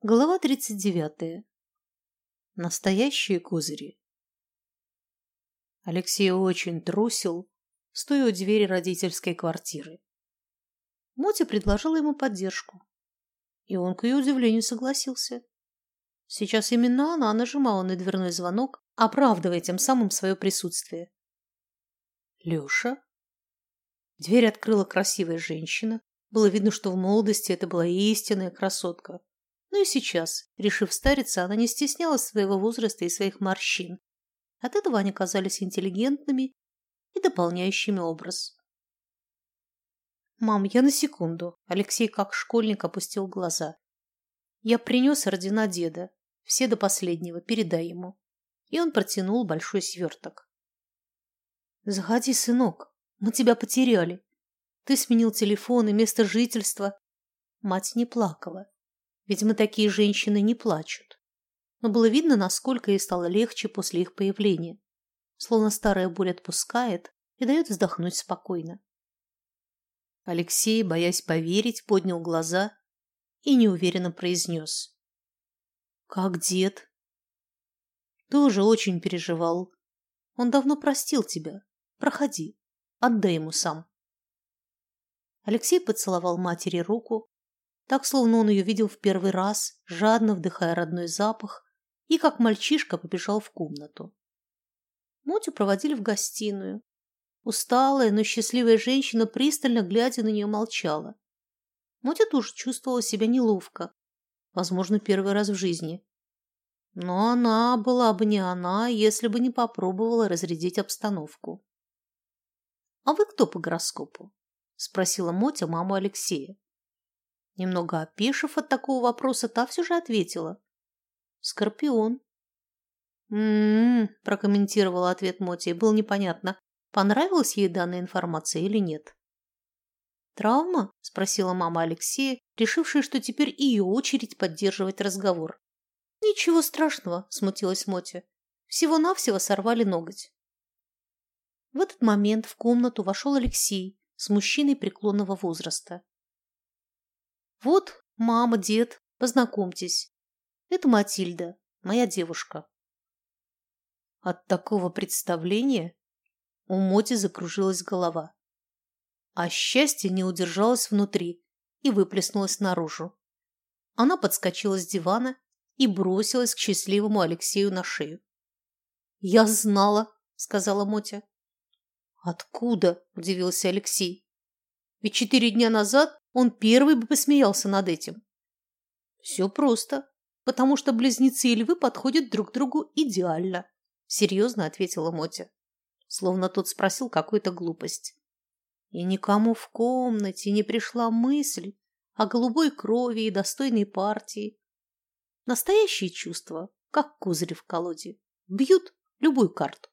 Глава 39. Настоящие козыри. Алексей очень трусил, стоя у двери родительской квартиры. Мотя предложила ему поддержку, и он, к ее удивлению, согласился. Сейчас именно она нажимала на дверной звонок, оправдывая тем самым свое присутствие. Леша. Дверь открыла красивая женщина. Было видно, что в молодости это была истинная красотка но и сейчас, решив стариться, она не стеснялась своего возраста и своих морщин. От этого они казались интеллигентными и дополняющими образ. «Мам, я на секунду». Алексей, как школьник, опустил глаза. «Я принес ордена деда. Все до последнего. Передай ему». И он протянул большой сверток. «Заходи, сынок. Мы тебя потеряли. Ты сменил телефон и место жительства». Мать не плакала. Видимо, такие женщины не плачут. Но было видно, насколько ей стало легче после их появления. Словно старая боль отпускает и дает вздохнуть спокойно. Алексей, боясь поверить, поднял глаза и неуверенно произнес. «Как дед?» «Тоже очень переживал. Он давно простил тебя. Проходи. Отдай ему сам». Алексей поцеловал матери руку, так, словно он ее видел в первый раз, жадно вдыхая родной запах, и как мальчишка побежал в комнату. Мотю проводили в гостиную. Усталая, но счастливая женщина, пристально глядя на нее, молчала. Мотя тоже чувствовала себя неловко. Возможно, первый раз в жизни. Но она была бы не она, если бы не попробовала разрядить обстановку. «А вы кто по гороскопу?» – спросила Мотя маму Алексея. Немного опешив от такого вопроса, та все же ответила. «Скорпион». «М-м-м», прокомментировала ответ Моти. Было непонятно, понравилась ей данная информация или нет. «Травма?» – спросила мама Алексея, решившая, что теперь ее очередь поддерживать разговор. «Ничего страшного», – смутилась Моти. «Всего-навсего сорвали ноготь». В этот момент в комнату вошел Алексей с мужчиной преклонного возраста. Вот мама, дед, познакомьтесь. Это Матильда, моя девушка. От такого представления у Моти закружилась голова. А счастье не удержалось внутри и выплеснулось наружу. Она подскочила с дивана и бросилась к счастливому Алексею на шею. «Я знала», — сказала Мотя. «Откуда?» – удивился Алексей. «Ведь четыре дня назад он первый бы посмеялся над этим. Все просто, потому что близнецы и львы подходят друг другу идеально, серьезно ответила Мотя, словно тот спросил какую-то глупость. И никому в комнате не пришла мысль о голубой крови и достойной партии. Настоящие чувства, как козыри в колоде, бьют любую карту.